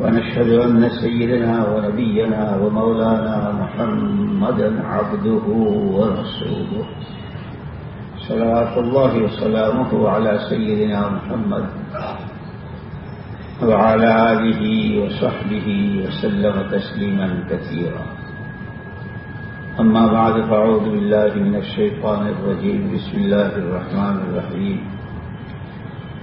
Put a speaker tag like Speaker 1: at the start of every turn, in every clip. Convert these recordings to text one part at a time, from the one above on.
Speaker 1: ونشهد أن سيدنا ونبينا ومولانا محمدا عبده ورسوله. صلوات الله وسلامه على سيدنا محمد وعلى آله وصحبه وسلم تسليما كثيرا. أما بعد فأعوذ بالله من الشيطان الرجيم. بسم الله الرحمن الرحيم.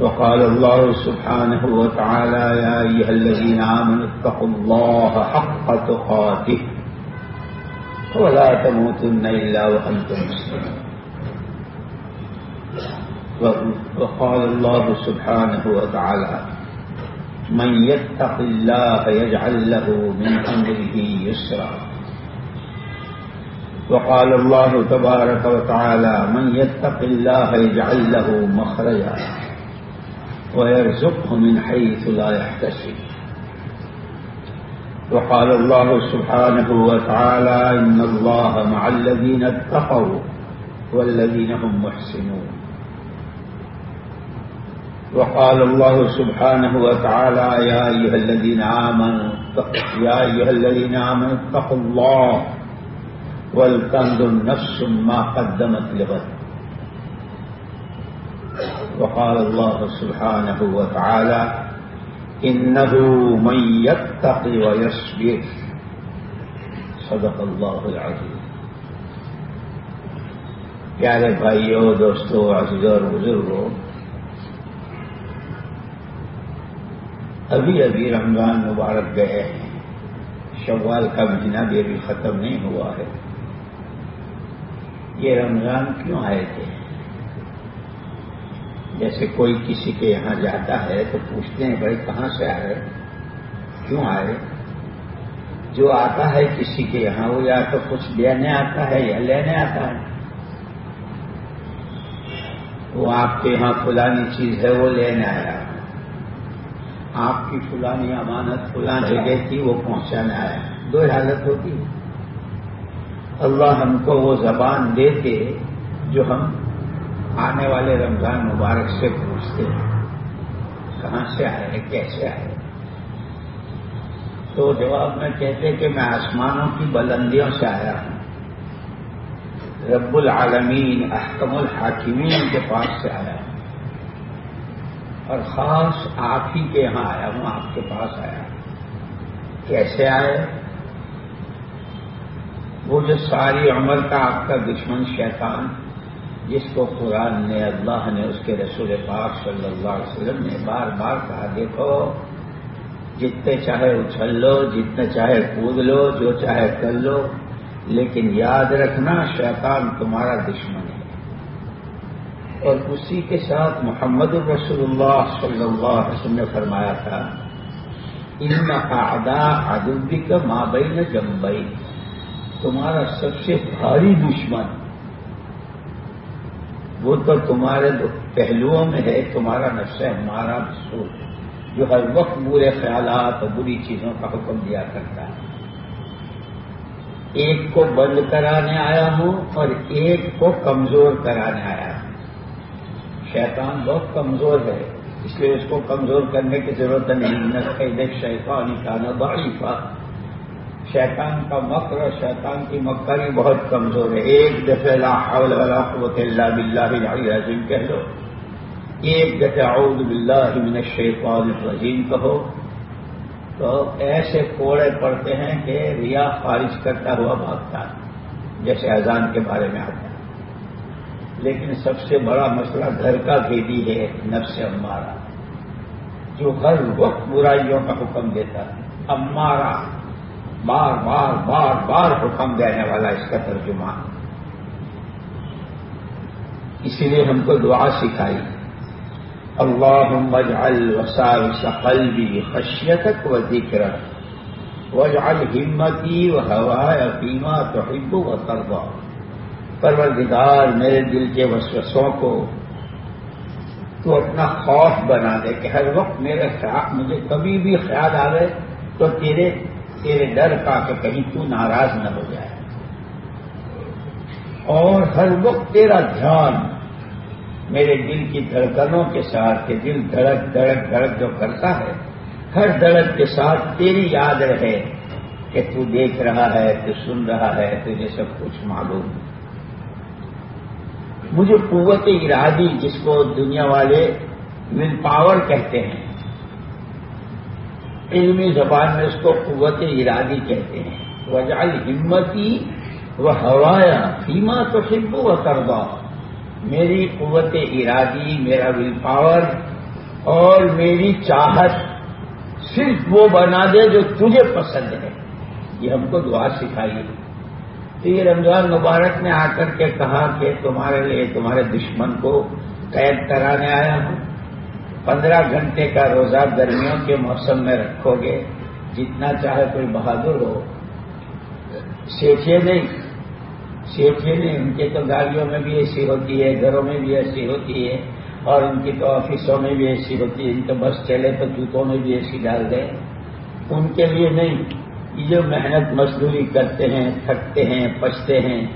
Speaker 1: وقال الله سبحانه وتعالى يا أيها الذين آمنوا اتقوا الله حق تقاته ولا تموتن إلا وأنتم مسلمون. وقال الله سبحانه وتعالى من يتق الله يجعل له من أمره يسرا. وقال الله تبارك وتعالى من يتق الله يجعل له مخرجا. ويرزقه من حيث لا يحتسب. وقال الله سبحانه وتعالى إن الله مع الذين اتقوا والذين هم محسنون. وقال الله سبحانه وتعالى يا أيها الذين آمنوا يا أيها الذين آمنوا اتقوا الله ولتنظر نفس ما قدمت لغد. وقال الله سبحانه وتعالى إنه من يتق ويصبر. صدق الله العظيم. پیارے بھائیو دوستو عزیز اور بزرگو أبي ابھی رمضان مبارك گئے شوال کا مہینہ بھی ابھی ختم نہیں ہوا ہے۔ یہ رمضان کیوں آئے تھے؟ جیسے کوئی کسی کے یہاں جاتا ہے تو پوچھتے ہیں بھائی کہاں سے آئے؟ کیوں آئے؟ جو آتا ہے کسی کے یہاں، وہ یا تو کچھ دینے آتا ہے یا لینے آتا ہے۔ وہ آپ کے یہاں فلانی چیز ہے، وہ لینے آیا۔ آپ کی فلانی امانت فلان جگہ تھی وہ پہنچانے آیا۔ دو حالت ہوتی اللہ ہم کو وہ زبان دیتے جو ہم آنے والے رمضان مبارک سے پوچھتے ہیں، کہاں سے آئے کیسے آئے تو جواب میں کہتے کہ میں آسمانوں کی بلندیوں سے آیا ہوں۔ رب العالمین، احکم الحاکمین کے پاس سے آیا ہوں۔ اور خاص آپ ہی کے یہاں آیا ہوں، آپ کے پاس آیا کیسے آئے؟ وہ جو ساری عمر کا آپ کا دشمن شیطان جس کو قرآن نے، اللہ نے، اس کے رسول پاک صلی اللہ علیہ وسلم نے بار بار کہا، دیکھو، جتنے چاہے اچھل لو، جتنے چاہے کود لو، جو چاہے کر لو، لیکن یاد رکھنا شیطان تمہارا دشمن ہے۔ اور اسی کے ساتھ محمد الرسول اللہ صلی اللہ علیہ وسلم نے فرمایا تھا، ان ادا ادبی کا مابئی نے جمبئی تمہارا سب سے بھاری دشمن وہ تو تمہارے پہلوؤں میں ہے، تمہارا نفس ہے، ہمارا سوچ جو ہر وقت برے خیالات اور بری چیزوں کا حکم دیا کرتا ہے۔ ایک کو بند کرانے آیا ہوں اور ایک کو کمزور کرانے آیا ہوں۔ شیطان بہت کمزور ہے، اس لیے اس کو کمزور کرنے کی ضرورت نہیں۔ نہ شیطان کا نہ بڑی شیطان کا مکر اور شیطان کی مکری بہت کمزور ہے۔ ایک دفعہ لا حول ولا قوت الا باللہ العلی العظیم کہہ لو ایک دفعہ اعوذ باللہ من الشیطان الرجیم کہو۔ تو ایسے کوڑے پڑتے ہیں کہ ریا خارج کرتا ہوا بھاگتا ہے، جیسے اذان کے بارے میں آتا ہے۔ لیکن سب سے بڑا مسئلہ گھر کا بھیدی ہے، نفس امارا جو ہر وقت برائیوں کا حکم دیتا ہے امارا بار بار بار بار حکم دینے والا اس کا ترجمہ۔ اسی لیے ہم کو دعا سکھائی۔ اللهم اجعل وساوس قلبي خشيتك وذكرك واجعل همتي وهواي فيما تحب وترضى پروردگار میرے دل کے وسوسوں کو تو اپنا خوف بنا دے کہ ہر وقت میرے خیال مجھے کبھی بھی خیال آ رہے تو تیرے تیرے ڈر کا کہ کہیں تو ناراض نہ ہو جائے۔ اور ہر وقت تیرا دھیان میرے دل کی دھڑکنوں کے ساتھ کہ دل دھڑک دھڑک دھڑک جو کرتا ہے، ہر دھڑک کے ساتھ تیری یاد رہے کہ تو دیکھ رہا ہے، تو سن رہا ہے، تجھے سب کچھ معلوم۔ مجھے قوت ارادی جس کو دنیا والے ول پاور کہتے ہیں علمی زبان میں اس کو قوت ارادی کہتے ہیں۔ وجال ہمتی وہ ہوایا فیما تو سبو و کربا میری قوت ارادی، میرا ول پاور اور میری چاہت صرف وہ بنا دے جو تجھے پسند ہے۔ یہ ہم کو دعا سکھائی تو یہ رمضان مبارک نے آ کر کے کہا کہ تمہارے لیے، تمہارے دشمن کو قید کرانے آیا ہوں۔ پندرہ گھنٹے کا روزہ گرمیوں کے موسم میں رکھو گے۔ جتنا چاہے کوئی بہادر ہو۔ سیکھے نہیں۔ سیٹھے نے ان کے تو گاڑیوں میں بھی ایسی ہوتی ہے، گھروں میں بھی ایسی ہوتی ہے، اور ان کی تو آفسوں میں بھی ایسی ہوتی ہے۔ ان کے بس چلے تو جوتوں میں بھی ایسی ڈال دیں ان کے لیے نہیں۔ یہ جو محنت مزدوری کرتے ہیں، تھکتے ہیں پچتے ہیں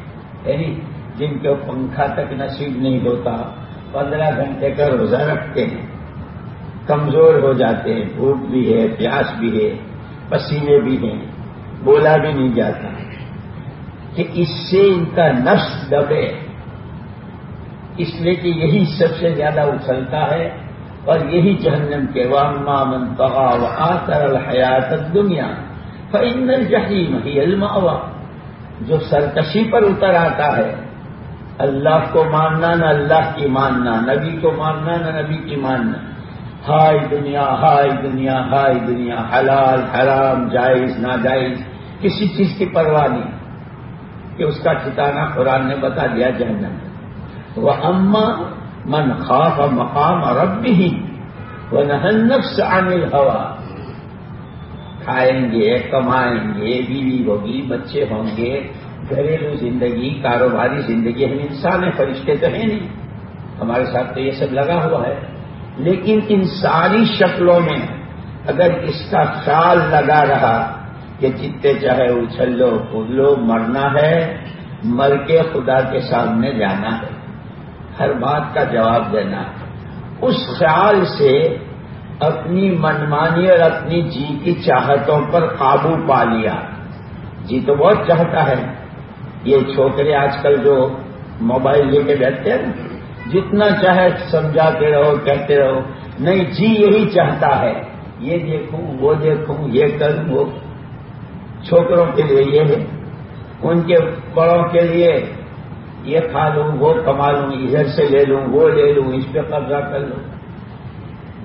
Speaker 1: یعنی جن کو پنکھا تک نصیب نہیں ہوتا، پندرہ گھنٹے کا روزہ رکھتے ہیں۔ کمزور ہو جاتے ہیں، بھوک بھی ہے، پیاس بھی ہے، پسینے بھی ہیں، بولا بھی نہیں جاتا۔ کہ اس سے ان کا نفس دبے۔ اس لیے کہ یہی سب سے زیادہ اچھلتا ہے اور یہی جہنم کے واما من تغا و آتر الحیات دنیا فن الجحیم ہی الماوا جو سرکشی پر اتر آتا ہے، اللہ کو ماننا، نہ اللہ کی ماننا، نبی کو ماننا، نہ نبی کی ماننا۔ ہائی دنیا ہائی دنیا ہائی دنیا، حلال، حرام، جائز، ناجائز، کسی چیز کی پرواہ نہیں کہ اس کا ٹھکانا قرآن نے بتا دیا جہنم وہ اما من خواب مقام اور اب بھی وہ نہنف عامل ہوا کھائیں گے، کمائیں گے، بیوی ہوگی، بچے ہوں گے، گھریلو زندگی، کاروباری زندگی، ہم انسان فرشتے تو ہیں نہیں۔ ہمارے ساتھ تو یہ سب لگا ہوا ہے۔ لیکن ان ساری شکلوں میں اگر اس کا خیال لگا رہا کہ جتنے چاہے اچھل لو، کود لو، مرنا ہے، مر کے خدا کے سامنے جانا ہے، ہر بات کا جواب دینا ہے۔ اس خیال سے اپنی منمانی اور اپنی جی کی چاہتوں پر قابو پا لیا۔ جی تو بہت چاہتا ہے۔ یہ چھوکرے آج کل جو موبائل لے کے بیٹھتے ہیں جتنا چاہے سمجھاتے رہو، کہتے رہو۔ نہیں جی یہی چاہتا ہے۔ یہ دیکھوں، وہ دیکھوں، یہ کروں، وہ چھوکروں کے لیے یہ ہے۔ ان کے بڑوں کے لیے یہ کھا لوں، وہ کما لوں، ادھر سے لے لوں، وہ لے لوں، اس پہ قبضہ کر لوں۔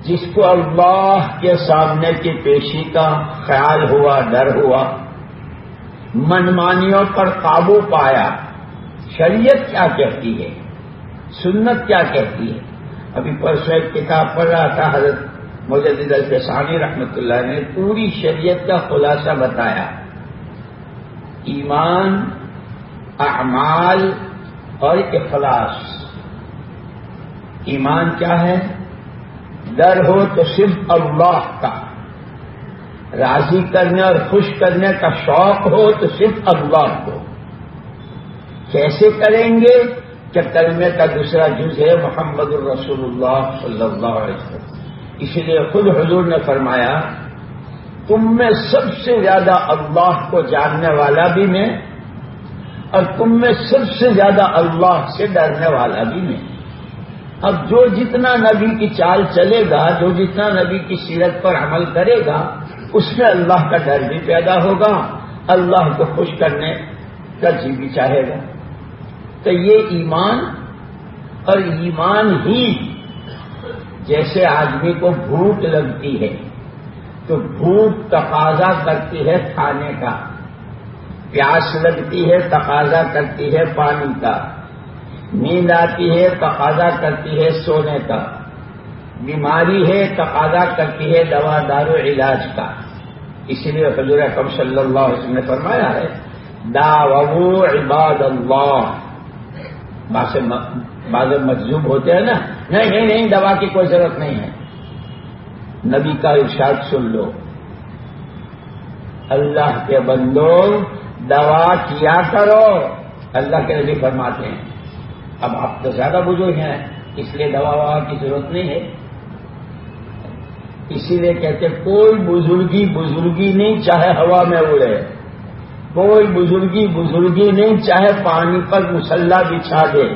Speaker 1: جس کو اللہ کے سامنے کی پیشی کا خیال ہوا، ڈر ہوا، منمانیوں پر قابو پایا، شریعت کیا کہتی ہے؟ سنت کیا کہتی ہے؟ ابھی پرسوں ایک کتاب پڑھ رہا تھا، حضرت مجد الفسانی رحمۃ اللہ نے پوری شریعت کا خلاصہ بتایا۔ ایمان، اعمال اور اخلاص۔ ایمان کیا ہے؟ ڈر ہو تو صرف اللہ کا۔ راضی کرنے اور خوش کرنے کا شوق ہو تو صرف اللہ کو۔ کیسے کریں گے؟ کہ کلمے کا دوسرا جز ہے محمد الرسول اللہ صلی اللہ علیہ وسلم۔ اسی لیے خود حضور نے فرمایا، تم میں سب سے زیادہ اللہ کو جاننے والا بھی میں، اور تم میں سب سے زیادہ اللہ سے ڈرنے والا بھی میں۔ اب جو جتنا نبی کی چال چلے گا، جو جتنا نبی کی سیرت پر عمل کرے گا، اس میں اللہ کا ڈر بھی پیدا ہوگا، اللہ کو خوش کرنے کا جی بھی چاہے گا۔ تو یہ ایمان اور ایمان ہی جیسے آدمی کو بھوک لگتی ہے، تو بھوک تقاضا کرتی ہے کھانے کا۔ پیاس لگتی ہے، تقاضا کرتی ہے پانی کا۔ نیند آتی ہے، تقاضا کرتی ہے سونے کا۔ بیماری ہے، تقاضا کرتی ہے دوا دارو علاج کا۔ اسی لیے حضور صلی اللہ علیہ وسلم نے فرمایا ہے دا عباد اللہ۔ بعض مجزوب ہوتے ہیں نا؟ نہیں نہیں نہیں، دوا کی کوئی ضرورت نہیں ہے۔ نبی کا ارشاد سن لو۔ اللہ کے بندو، دوا کیا کرو؟ اللہ کے نبی فرماتے ہیں۔ اب آپ تو زیادہ بزرگ ہیں، اس لیے دوا ووا کی ضرورت نہیں ہے۔ اسی لیے کہتے کوئی بزرگی بزرگی نہیں، چاہے ہوا میں اڑے۔ کوئی بزرگی بزرگی نہیں، چاہے پانی پر مسلح بچھا دے۔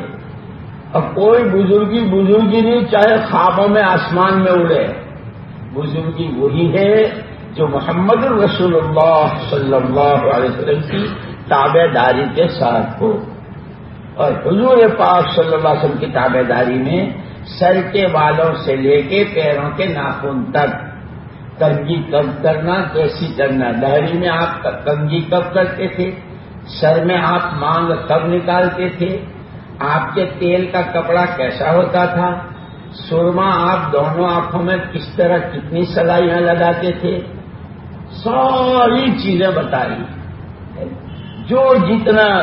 Speaker 1: اور کوئی بزرگی بزرگی نہیں، چاہے خوابوں میں آسمان میں اڑے۔ بزرگی وہی ہے جو محمد الرسول اللہ صلی اللہ علیہ وسلم کی تابے داری کے ساتھ ہو۔ اور حضور پاک صلی اللہ علیہ وسلم کی تابے داری میں سر کے بالوں سے لے کے پیروں کے ناخن تک کنگی کب کرنا، کیسی کرنا؟ دہری میں آپ کنگی کب کرتے تھے؟ سر میں آپ مانگ کب نکالتے تھے؟ آپ کے تیل کا کپڑا کیسا ہوتا تھا؟ سرما آپ دونوں آنکھوں میں کس طرح کتنی سلائیاں لگاتے تھے؟ ساری چیزیں بتائی۔ جو جتنا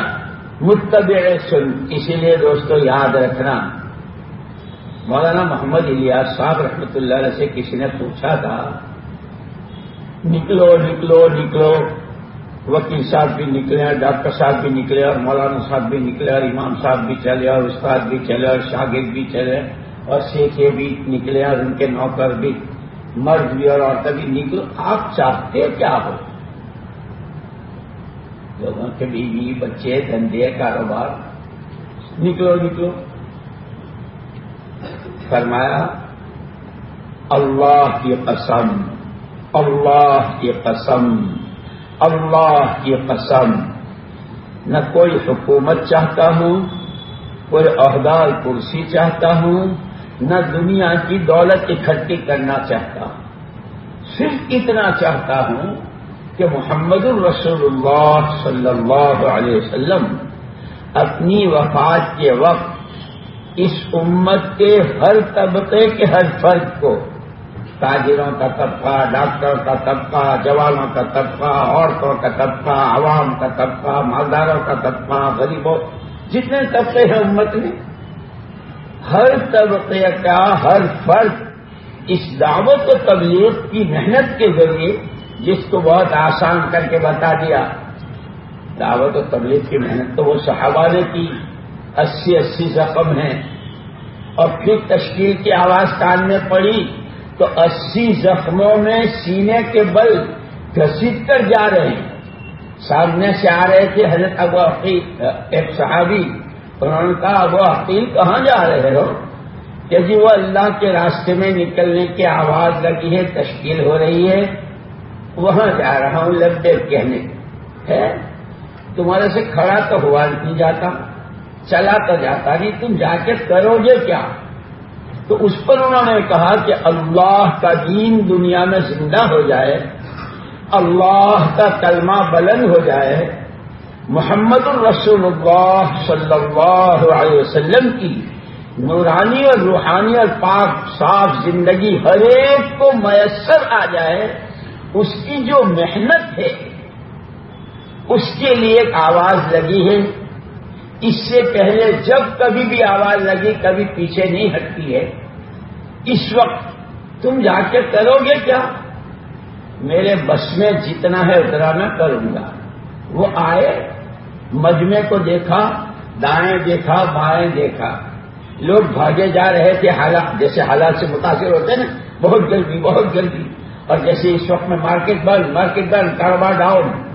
Speaker 1: متبع سن، اسی لیے دوستو یاد رکھنا۔ مولانا محمد الیاس صاحب رحمۃ اللہ علیہ سے کسی نے پوچھا تھا نکلو نکلو نکلو۔ وکیل صاحب بھی نکلے ڈاکٹر صاحب بھی نکلے اور مولانا صاحب بھی نکلے اور امام صاحب بھی چلے اور استاد بھی چلے اور شاگرد بھی چلے اور سیکھے بھی نکلے اور ان کے نوکر بھی، مرد بھی اور عورتیں بھی نکلو۔ آپ چاہتے کیا ہو؟ لوگوں کے بیوی، بچے دھندے کاروبار۔ نکلو نکلو۔ فرمایا، اللہ کی قسم اللہ کی قسم، اللہ کی قسم۔ نہ کوئی حکومت چاہتا ہوں، کوئی عہدار کرسی چاہتا ہوں، نہ دنیا کی دولت اکٹھی کرنا چاہتا۔ ہوں صرف اتنا چاہتا ہوں کہ محمد الرسول اللہ صلی اللہ علیہ وسلم اپنی وفات کے وقت اس امت کے ہر طبقے کے ہر فرد کو تاجروں کا طبقہ، ڈاکٹروں کا طبقہ، جوانوں کا طبقہ، عورتوں کا طبقہ، عوام کا طبقہ، مالداروں کا طبقہ، غریبوں، جتنے طبقے ہیں امت میں، ہر طبقے کا، ہر فرد اس دعوت و تبلیغ کی محنت کے ذریعے جس کو بہت آسان کر کے بتا دیا۔ دعوت و تبلیغ کی محنت تو وہ صحابہ نے کی اسی اسی زخم ہیں اور پھر تشکیل کی آواز کان میں پڑی۔ تو اسی زخموں میں سینے کے بل گھسیٹ کر جا رہے ہیں۔ سامنے سے آ رہے تھے حضرت ابو عقیل، ایک صحابی۔ انہوں نے کہا، ابو عقیل، کہاں جا رہے ہو؟ کہ جی وہ اللہ کے راستے میں نکلنے کی آواز لگی ہے، تشکیل ہو رہی ہے۔ وہاں جا رہا ہوں لبے کہنے۔ ہے؟ تمہارے سے کھڑا تو ہوا نہیں جاتا، چلا تو جاتا نہیں، تم جا کے کرو گے کیا؟ تو اس پر انہوں نے کہا کہ اللہ کا دین دنیا میں زندہ ہو جائے، اللہ کا کلمہ بلند ہو جائے، محمد الرسول اللہ صلی اللہ علیہ وسلم کی نورانی اور روحانی اور پاک صاف زندگی ہر ایک کو میسر آ جائے، اس کی جو محنت ہے، اس کے لیے ایک آواز لگی ہے۔ اس سے پہلے جب کبھی بھی آواز لگی، کبھی پیچھے نہیں ہٹتی ہے، اس وقت تم جا کے کرو گے کیا؟ میرے بس میں جتنا ہے اتنا میں کروں گا۔ وہ آئے مجمے کو دیکھا، دائیں دیکھا، بائیں دیکھا۔ لوگ بھاگے جا رہے تھے حالات جیسے حالات سے متاثر ہوتے ہیں نا، بہت جلدی بہت جلدی۔ اور جیسے اس وقت میں مارکیٹ بند مارکیٹ بند، کاروبار ڈاؤن۔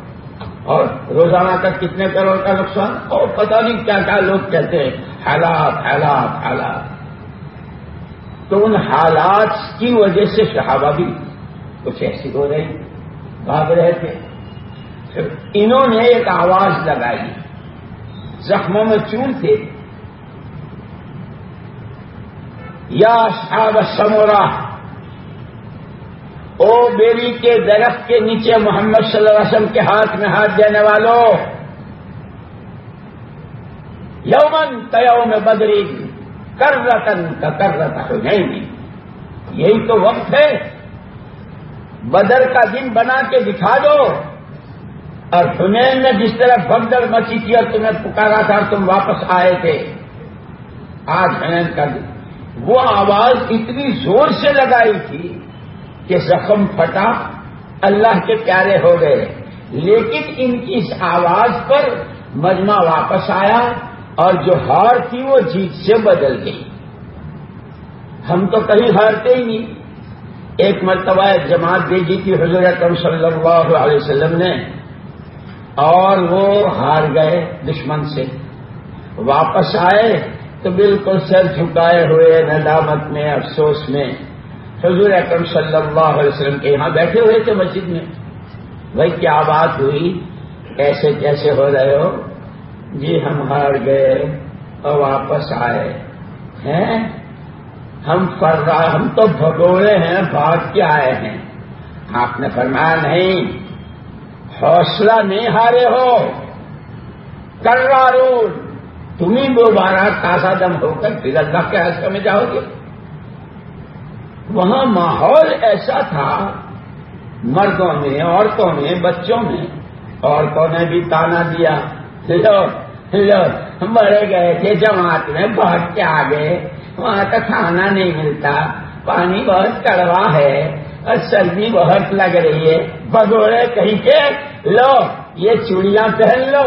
Speaker 1: اور روزانہ تک کتنے کروڑ کا نقصان؟ اور پتہ نہیں کیا کیا لوگ کہتے ہیں، حالات حالات حالات۔ تو ان حالات کی وجہ سے صحابہ بھی کچھ ایسی ہو رہی بھاگ رہے تھے۔ پھر انہوں نے ایک آواز لگائی، زخموں میں چون تھے۔ یا صاحب سمورا او بیری کے درخت کے نیچے محمد صلی اللہ علیہ وسلم کے ہاتھ میں ہاتھ دینے والوں یومن تیو میں بدری کر رتن کا کر رتا ہو نہیں یہی تو وقت ہے۔ بدر کا دن بنا کے دکھا دو۔ اور حنین نے جس طرح بگدڑ مچی کی اور تمہیں پکارا تھا، تم واپس آئے تھے۔ آج حنین کا دن۔ وہ آواز اتنی زور سے لگائی تھی۔ کہ زخم پھٹا اللہ کے پیارے ہو گئے۔ لیکن ان کی اس آواز پر مجمع واپس آیا اور جو ہار تھی وہ جیت سے بدل گئی۔ ہم تو کہیں ہارتے ہی نہیں۔ ایک مرتبہ ایک جماعت بھیجی تھی، حضور اکرم صلی اللہ علیہ وسلم نے۔ اور وہ ہار گئے دشمن سے۔ واپس آئے تو بالکل سر جھکائے ہوئے، ندامت میں، افسوس میں۔ حضور اکرم صلی اللہ علیہ وسلم کے یہاں بیٹھے ہوئے تھے مسجد میں۔ بھائی کیا بات ہوئی؟ ایسے کیسے ہو رہے ہو؟ جی ہم ہار گئے اور واپس آئے۔ ہیں؟ ہم رہا ہم تو بھگوڑے ہیں بھاگ کے آئے ہیں؟ آپ نے فرمایا نہیں، حوصلہ نہیں ہارے ہو۔ کر رہا تمہیں دوبارہ تازہ دم ہو کر پھر اللہ کے حصہ میں جاؤ گے۔ وہاں ماحول ایسا تھا، مردوں میں عورتوں میں بچوں میں عورتوں نے بھی تانا دیا۔ مرے گئے تھے جماعت میں، بہت کے آگے۔ وہاں کا کھانا نہیں ملتا، پانی بہت کڑوا ہے، اور سردی بہت لگ رہی ہے۔ بگوڑے کہیں کے لو، یہ چوڑیاں پہن لو۔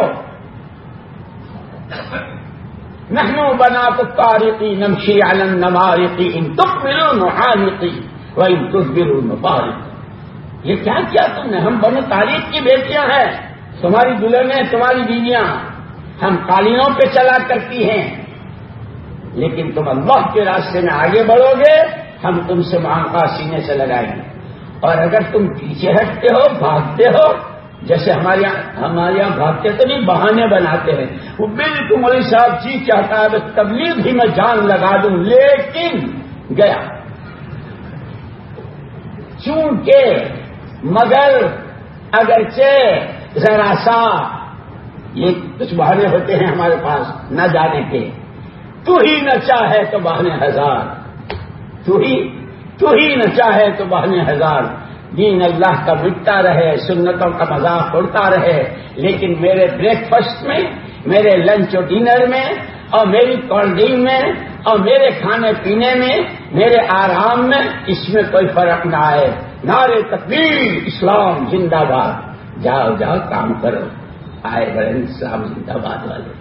Speaker 1: نحنو بنا تو تارقی نمشی علم نمارقی ان تک ملو نحانقی و ان تک ملو یہ کیا کیا تم نے؟ ہم بنو تاریخ کی بیٹیاں ہیں، تمہاری دلہنیں، تمہاری بیویاں، ہم قالینوں پہ چلا کرتی ہیں۔ لیکن تم اللہ کے راستے میں آگے بڑھو گے، ہم تم سے مانگا سینے سے لگائیں گے۔ اور اگر تم پیچھے ہٹتے ہو، بھاگتے ہو جیسے ہمارے یہاں ہمارے یہاں بھاگتے تو نہیں، بہانے بناتے ہیں۔ وہ بالکل مولوی صاحب جی چاہتا ہے تبلیغ بھی میں جان لگا دوں۔ لیکن گیا۔ چونکہ مگر اگرچہ ذرا سا یہ کچھ بہانے ہوتے ہیں ہمارے پاس نہ جانے کے۔ تو ہی نہ چاہے تو بہنے ہزار۔ تو ہی تو ہی نہ چاہے تو بہنے ہزار۔ دین اللہ کا مٹتا رہے، سنتوں کا مذاق اڑتا رہے، لیکن میرے بریک فاسٹ میں، میرے لنچ اور ڈنر میں، اور میری کولڈ ڈرنک میں، اور میرے کھانے پینے میں، میرے آرام میں اس میں کوئی فرق نہ آئے۔ نارے تقبیر اسلام، زندہ باد۔ جاؤ جاؤ، کام کرو۔ آئے بڑے اسلام زندہ باد والے۔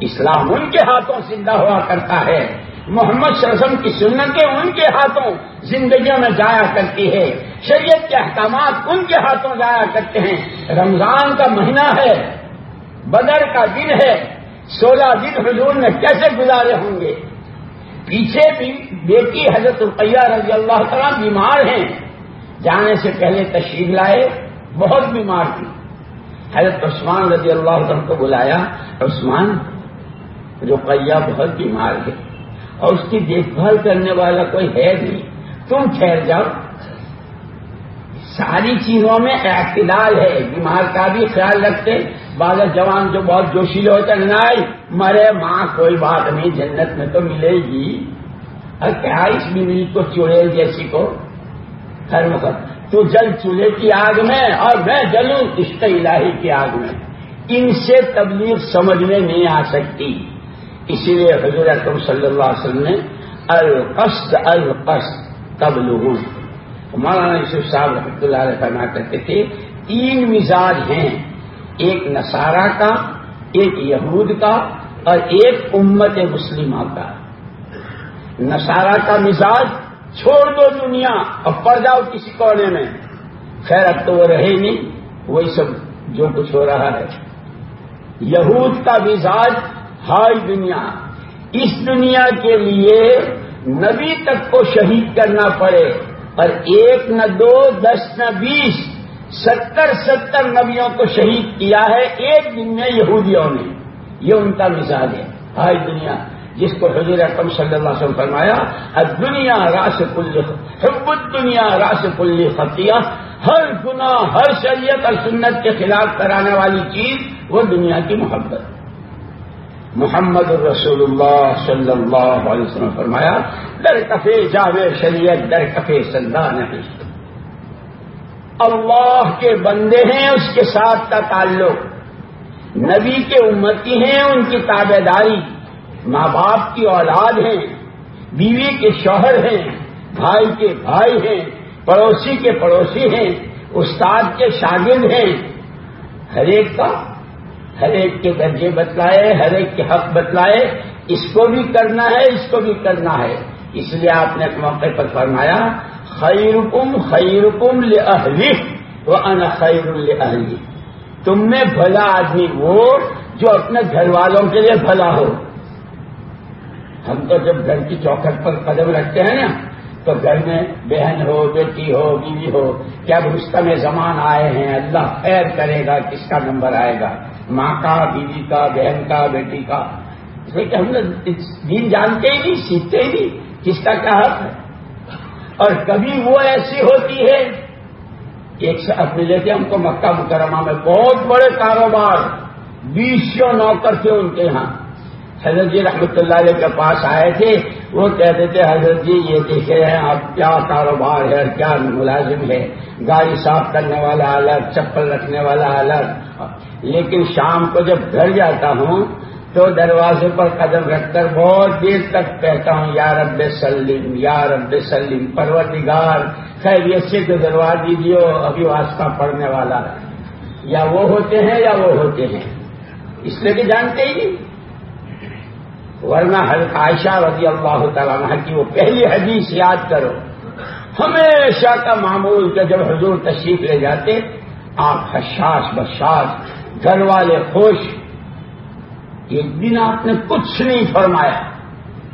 Speaker 1: اسلام ان کے ہاتھوں زندہ ہوا کرتا ہے۔ محمد شرزم کی سنتیں ان کے ہاتھوں زندگیوں میں جایا کرتی ہے۔ شریعت کے احکامات ان کے ہاتھوں جایا کرتے ہیں۔ رمضان کا مہینہ ہے، بدر کا دن ہے۔ سولہ دن حضور میں کیسے گزارے ہوں گے؟ پیچھے بھی بیٹی حضرت القیہ رضی اللہ تعالیٰ بیمار ہیں۔ جانے سے پہلے تشریف لائے، بہت بیمار تھی۔ حضرت عثمان رضی اللہ عنہ کو بلایا، عثمان رقیہ بہت بیمار ہے اور اس کی دیکھ بھال کرنے والا کوئی ہے نہیں۔ تم ٹھہر جاؤ۔ ساری چیزوں میں اعتدال ہے۔ بیمار کا بھی خیال رکھتے۔ بعض جوان جو بہت جوشیلے ہوتے ہیں مرے ماں، کوئی بات نہیں، جنت میں تو ملے گی۔ اور کیا اس بیوی کو چڑیل جیسی کو؟ ہر وقت۔ تو جل چولہے کی آگ میں اور میں جلوں، عشق الہی کی آگ میں۔ ان سے تبلیغ سمجھ میں نہیں آ سکتی۔ اسی لیے حضور اکرم صلی اللہ علیہ وسلم نے القصد القصد تبلغ مولانا یوسف صاحب رحمۃ اللہ علیہ فرما کرتے تھے، تین مزاج ہیں، ایک نصارہ کا، ایک یہود کا اور ایک امت مسلمہ کا۔ نصارہ کا مزاج، چھوڑ دو دنیا اور پڑ جاؤ کسی کونے میں۔ خیر، اب تو وہ رہے نہیں، وہی سب جو کچھ ہو رہا ہے۔ یہود کا مزاج ہائی دنیا۔ اس دنیا کے لیے نبی تک کو شہید کرنا پڑے۔ اور ایک نہ دو، دس نہ بیس، ستر ستر نبیوں کو شہید کیا ہے ایک دن میں یہودیوں نے۔ یہ ان کا مزاج ہے۔ ہائی دنیا، جس کو حضور اکم صلی اللہ علیہ وسلم فرمایا دنیا راس کل حب دنیا راس کل فتیہ ہر گنا ہر شریعت اور سنت کے خلاف کرانے والی چیز وہ دنیا کی محبت۔ محمد الرسول اللہ صلی اللہ علیہ وسلم فرمایا، در کفے جاوے شریعت، در کفے سندا نہیں۔ اللہ کے بندے ہیں، اس کے ساتھ کا تعلق۔ نبی کے امتی ہیں، ان کی تابے داری۔ ماں باپ کی اولاد ہیں، بیوی کے شوہر ہیں، بھائی کے بھائی ہیں، پڑوسی کے پڑوسی ہیں، استاد کے شاگرد ہیں۔ ہر ایک کا ہر ایک کے درجے بتلائے، ہر ایک کے حق بتلائے، اس کو بھی کرنا ہے، اس کو بھی کرنا ہے۔ اس لیے آپ نے موقع پر فرمایا، خیرکم خیرکم لہلی وہ ان خیر الہلی تم میں بھلا آدمی وہ جو اپنے گھر والوں کے لیے بھلا ہو۔ ہم تو جب گھر کی چوکھٹ پر قدم رکھتے ہیں نا، تو گھر میں بہن ہو، بیٹی ہو، بیوی ہو، کیا رشتہ میں زمان آئے ہیں، اللہ خیر کرے گا، کس کا نمبر آئے گا؟ ماں کا، بیوی کا، بہن کا، بیٹی کا۔ اس لیے کہ ہم لوگ دین جانتے ہی نہیں، سیکھتے ہی نہیں کس کا کیا حق ہے۔ اور کبھی وہ ایسی ہوتی ہے ایک شخص ملے تھے ہم کو مکہ مکرمہ میں بہت بڑے کاروبار، بیسوں نوکر تھے ان کے یہاں۔ حضرت جی رحمت اللہ علیہ کے پاس آئے تھے۔ وہ کہتے تھے، حضرت جی یہ دیکھے ہیں اب کیا کاروبار ہے اور کیا ملازم ہے۔ گاڑی صاف کرنے والا الگ، چپل رکھنے والا الگ۔ لیکن شام کو جب گھر جاتا ہوں تو دروازے پر قدم رکھ کر بہت دیر تک کہتا ہوں، یا رب سلیم یا رب سلیم پروردگار، خیریت سے جو دروازہ دیجیے ابھی واسطہ پڑنے والا یا وہ ہوتے ہیں یا وہ ہوتے ہیں۔ اس لیے کہ جانتے ہی نہیں۔ ورنہ حضرت عائشہ رضی اللہ تعالیٰ عنہ کی وہ پہلی حدیث یاد کرو۔ ہمیشہ کا معمول کہ جب حضور تشریف لے جاتے، آپ حشاش بشاش، گھر والے خوش۔ ایک دن آپ نے کچھ نہیں فرمایا۔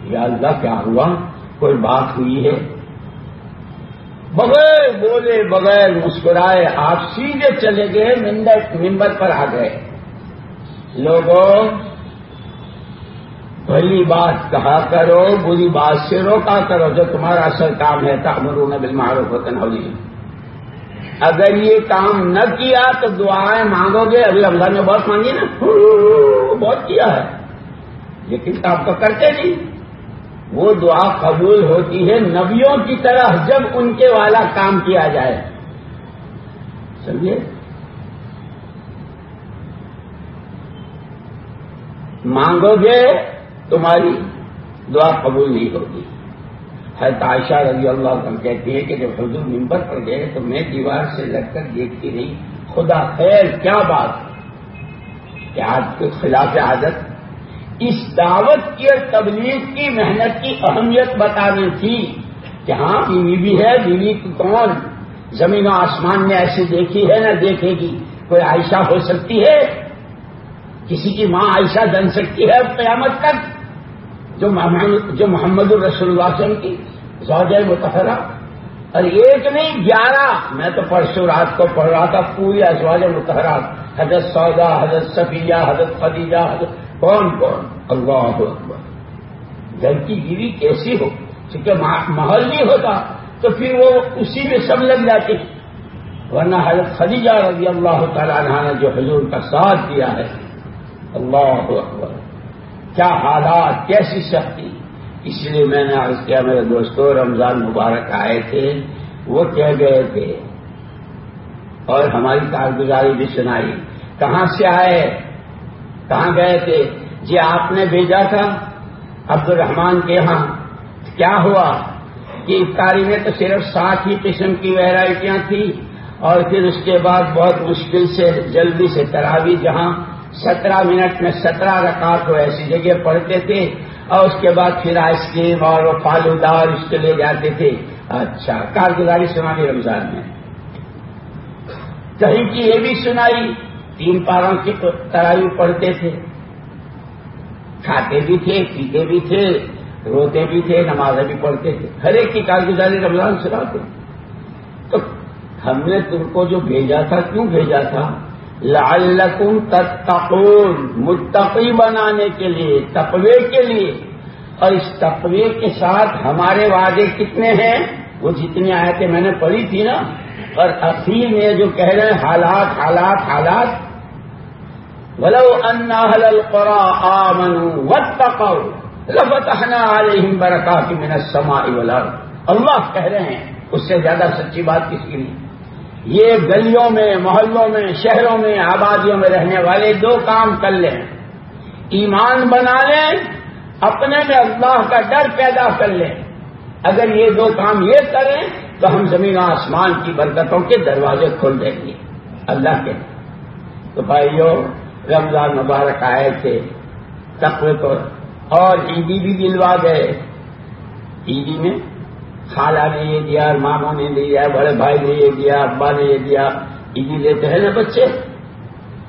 Speaker 1: یا اللہ، کیا ہوا؟ کوئی بات ہوئی ہے؟ بغیر بولے، بغیر مسکرائے آپ سیدھے چلے گئے ممبر پر آ گئے۔ لوگوں بھلی بات کہا کرو، بری بات سے روکا کرو، جو تمہارا اصل کام ہے تامرون بالمعروف وطن ہولی اگر یہ کام نہ کیا تو دعائیں مانگو گے۔ ابھی رمضان نے بہت مانگی نا؟ بہت کیا ہے۔ لیکن کام تو کرتے نہیں۔ وہ دعا قبول ہوتی ہے نبیوں کی طرح جب ان کے والا کام کیا جائے۔ سمجھے؟ مانگو گے تمہاری دعا قبول نہیں ہوگی۔ حضرت عائشہ رضی اللہ عنہ کہتی ہے کہ جب حضور ممبر پر گئے تو میں دیوار سے لگ کر دیکھتی رہی۔ خدا خیر، کیا بات؟ کہ آج کے خلاف عادت اس دعوت کی اور تبلیغ کی محنت کی اہمیت بتانی تھی کہ ہاں بیوی بھی ہے، بیوی کی کون؟ زمین و آسمان میں ایسے دیکھی ہے، نہ دیکھے گی۔ کوئی عائشہ ہو سکتی ہے؟ کسی کی ماں عائشہ جن سکتی ہے قیامت تک؟ جو جو محمد الرسول اللہ وسلم کی زوج متحرہ اور ایک نہیں گیارہ، میں تو پرسوں رات کو پڑھ رہا تھا، پوری ازواج متحرات حضرت سودا، حضرت صفیہ، حضرت خدیجہ، حضرت کون کون؟ اللہ اکبر۔ گھر کی گیری کیسی ہو؟ کیونکہ محل نہیں ہوتا، تو پھر وہ اسی میں سب لگ جاتی ورنہ حضرت خدیجہ رضی اللہ تعالیٰ عنہ نے جو حضور کا ساتھ دیا ہے، اللہ اکبر۔ کیا حالات، کیسی سختی؟ اس لیے میں نے عرض کیا، میرے دوستوں رمضان مبارک آئے تھے، وہ کہہ گئے تھے، اور ہماری کارگزاری بھی سنائی، کہاں سے آئے؟ کہاں گئے تھے؟ جی آپ نے بھیجا تھا عبد الرحمان کے یہاں، کیا ہوا؟ کہ افطاری میں تو صرف سات ہی قسم کی ویرائٹیاں تھیں، اور پھر اس کے بعد بہت مشکل سے، جلدی سے تراوی جہاں سترہ منٹ میں سترہ رکعت کو ایسی جگہ پڑھتے تھے اور اس کے بعد پھر آئس کریم اور وہ فالودار اس کے لے جاتے تھے۔ اچھا کارگزاری سنانی رمضان میں۔ کہیں کی یہ بھی سنائی، تین پاروں کی تراوی پڑھتے تھے۔ کھاتے بھی تھے، پیتے بھی تھے، روتے بھی تھے، نمازیں بھی پڑھتے تھے۔ ہر ایک کی کارگزاری رمضان سناتے۔ تو ہم نے تم کو جو بھیجا تھا، کیوں بھیجا تھا؟ لعلکم تتقون، متقی بنانے کے لیے، تقوی کے لیے۔ اور اس تقوی کے ساتھ ہمارے وعدے کتنے ہیں؟ وہ جتنی آئے تھے میں نے پڑھی تھی نا۔ اور اخیر میں جو کہہ رہے ہیں، حالات حالات حالات۔ ولو ان اهل القرى امنوا واتقوا لفتحنا عليهم بركات من السماء والارض اللہ کہہ رہے ہیں، اس سے زیادہ سچی بات کس کی؟ نہیں یہ گلیوں میں، محلوں میں، شہروں میں آبادیوں میں رہنے والے دو کام کر لیں۔ ایمان بنا لیں، اپنے میں اللہ کا ڈر پیدا کر لیں۔ اگر یہ دو کام یہ کریں، تو ہم زمین و آسمان کی برکتوں کے دروازے کھول دیں گے۔ اللہ کے۔ تو بھائیو، رمضان مبارک آئے تھے، تقوی پر اور عیدی بھی دلوا گئے۔ عیدی میں خالہ نے یہ دیا ماموں نے دیا بڑے بھائی نے یہ دیا ابا نے یہ دیا عیدی دیتے ہیں نا بچے؟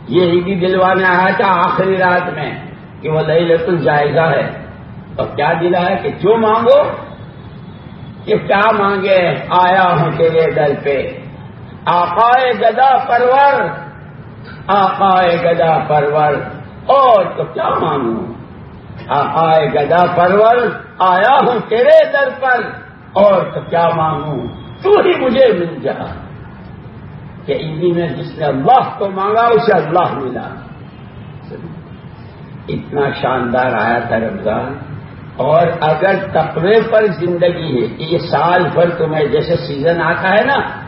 Speaker 1: یہ عیدی دلوانے آیا تھا آخری رات میں کہ وہ لئی لت جائزہ ہے۔ اور کیا دلا ہے کہ جو مانگو؟ کہ کیا مانگے؟ آیا ہوں تیرے در پہ۔ آقائے گدا پرور، آقائے گدا پرور، اور تو کیا مانگوں؟ آقائے گدا پرور، آیا ہوں تیرے در پر۔ اور تو کیا مانگوں؟ تو ہی مجھے مل جا۔ کہ عیدی میں جس نے اللہ کو مانگا، اسے اللہ ملا۔ اتنا شاندار آیا تھا رمضان۔ اور اگر تقوی پر زندگی ہے کہ یہ سال بھر تمہیں جیسے سیزن آتا ہے نا،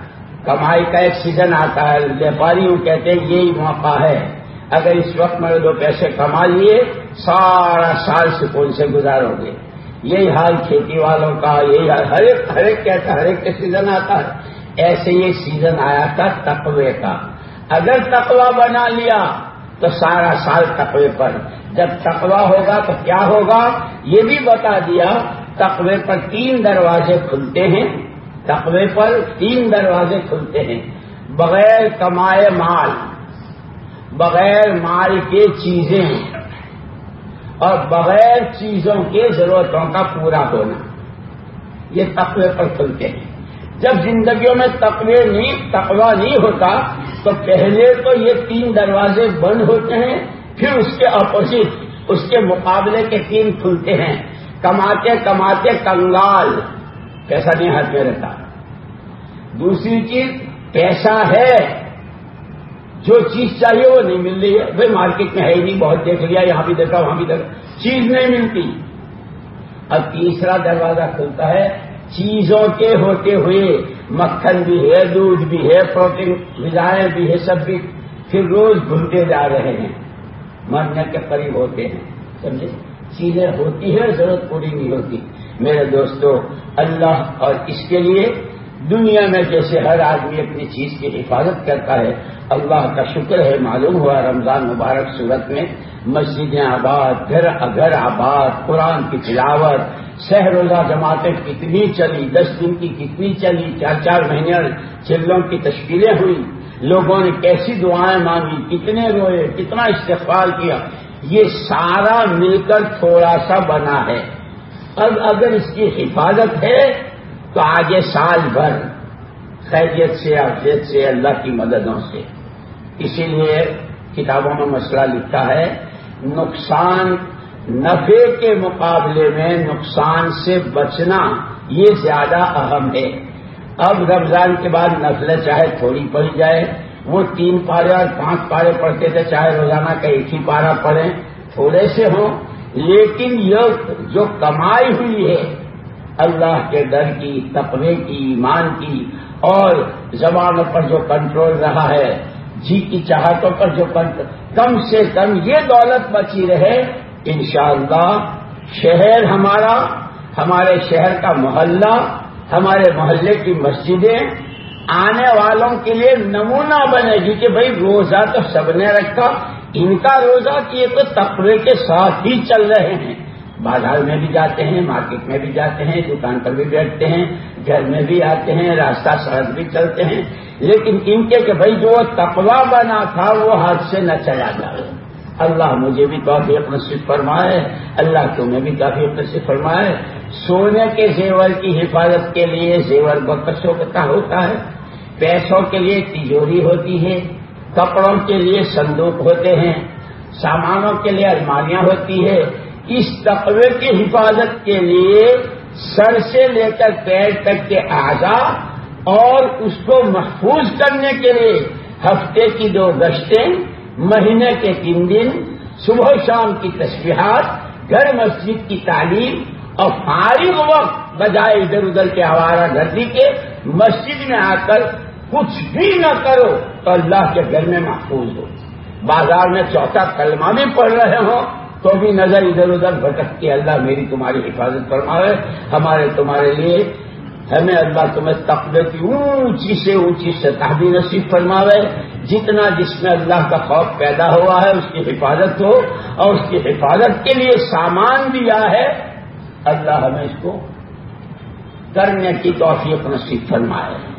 Speaker 1: کمائی کا ایک سیزن آتا ہے، ویپاریوں کہتے ہیں، یہی موقع ہے۔ اگر اس وقت میں دو پیسے کما لیے، سارا سال سکون سے گزارو گے۔ یہی حال کھیتی والوں کا، یہی حال، ہر ایک ہر ایک کہتا ہر ایک کے سیزن آتا ہے۔ ایسے یہ سیزن آیا تھا تقوی کا۔ اگر تقوا بنا لیا تو سارا سال تقوی پر۔ جب تقوا ہوگا تو کیا ہوگا؟ یہ بھی بتا دیا، تقوی پر تین دروازے کھلتے ہیں۔ تقوی پر تین دروازے کھلتے ہیں۔ بغیر کمائے مال، بغیر مال کے چیزیں اور بغیر چیزوں کے ضرورتوں کا پورا ہونا۔ یہ تقوی پر کھلتے ہیں۔ جب زندگیوں میں تقوی نہیں تقوا نہیں ہوتا، تو پہلے تو یہ تین دروازے بند ہوتے ہیں، پھر اس کے اپوزٹ، اس کے مقابلے کے تین کھلتے ہیں۔ کماتے کماتے کنگال۔ پیسہ نہیں ہاتھ میں رہتا۔ دوسری چیز، پیسہ ہے۔ جو چیز چاہیے وہ نہیں مل رہی ہے۔ بھائی مارکیٹ میں ہے ہی نہیں، بہت دیکھ لیا، یہاں بھی دیکھا، وہاں بھی دیکھا۔ چیز نہیں ملتی۔ اب تیسرا دروازہ کھلتا ہے، چیزوں کے ہوتے ہوئے، مکھن بھی ہے، دودھ بھی ہے، پروٹین، غذائیں بھی ہے، سب بھی۔ پھر روز گھومتے جا رہے ہیں، مرنے کے قریب ہوتے ہیں، سمجھے؟ چیزیں ہوتی ہے ضرورت پوری نہیں ہوتی۔ میرے دوستو، اللہ اور اس کے لیے دنیا میں جیسے ہر آدمی اپنی چیز کی حفاظت کرتا ہے، اللہ کا شکر ہے، معلوم ہوا رمضان مبارک صورت میں مسجدیں آباد، گھر گھر آباد، قرآن کی تلاوت سہ روزہ جماعتیں کتنی چلی، دس دن کی کتنی چلی، چار چار مہینے چلوں کی تشکیلیں ہوئی۔ لوگوں نے کیسی دعائیں مانگی، کتنے روئے، کتنا استقبال کیا۔ یہ سارا مل کر تھوڑا سا بنا ہے۔ اب اگر اس کی حفاظت ہے تو آگے سال بھر خیریت سے افیت سے اللہ کی مددوں سے۔ اسی لیے کتابوں میں مسئلہ لکھتا ہے، نقصان نفے کے مقابلے میں نقصان سے بچنا یہ زیادہ اہم ہے۔ اب رمضان کے بعد نسلیں چاہے تھوڑی پڑی جائے، وہ تین پارے اور پانچ پارے پڑھتے تھے، چاہے روزانہ کا ایک ہی پارا پڑھیں، تھوڑے سے ہوں، لیکن یہ جو کمائی ہوئی ہے اللہ کے ڈر کی، تقوی کی، ایمان کی، اور زبانوں پر جو کنٹرول رہا ہے جی کی چاہتوں پر جو کم سے کم یہ دولت بچی رہے، انشاءاللہ شہر ہمارا، ہمارے شہر کا محلہ، ہمارے محلے کی مسجدیں آنے والوں کے لیے نمونہ بنے گی کہ بھائی روزہ تو سب نے رکھا، ان کا روزہ کیے تو تقوی کے ساتھ ہی چل رہے ہیں۔ بازار میں بھی جاتے ہیں، مارکیٹ میں بھی جاتے ہیں، دکان پر بھی بیٹھتے ہیں، گھر میں بھی آتے ہیں، راستہ سڑک بھی چلتے ہیں۔ لیکن ان کے کہ بھائی جو تقوا بنا تھا، وہ ہاتھ سے نہ چلا جائے اللہ مجھے بھی کافی نصیب فرمائے، اللہ تمہیں بھی کافی نصیب فرمائے۔ سونے کے زیور کی حفاظت کے لیے زیور بکسوں کا ہوتا ہے۔ پیسوں کے لیے تجوری ہوتی ہے، کپڑوں کے لیے صندوق ہوتے ہیں، سامانوں کے لیے الماریاں ہوتی ہے۔ اس تقوی کی حفاظت کے لیے سر سے لے کر پیر تک کے آزاد اور اس کو محفوظ کرنے کے لیے ہفتے کی دو گشتیں، مہینے کے تین دن، صبح شام کی تشبیہات، گھر مسجد کی تعلیم اور فارغ وقت بجائے ادھر ادھر کے آوارہ گردی کے مسجد میں آ کر کچھ بھی نہ کرو تو اللہ کے گھر میں محفوظ ہو۔ بازار میں چوتھا کلمہ بھی پڑھ رہے ہوں۔ تو بھی نظر ادھر ادھر بھٹک کے اللہ میری تمہاری حفاظت فرمائے ہمارے تمہارے لیے ہمیں اللہ تمہیں تقبے کی اونچی سے اونچی سطح بھی نصیب فرماوے۔ جتنا جس میں اللہ کا خوف پیدا ہوا ہے، اس کی حفاظت ہو اور اس کی حفاظت کے لیے سامان دیا ہے، اللہ ہمیں اس کو کرنے کی توفیق نصیب فرمائے۔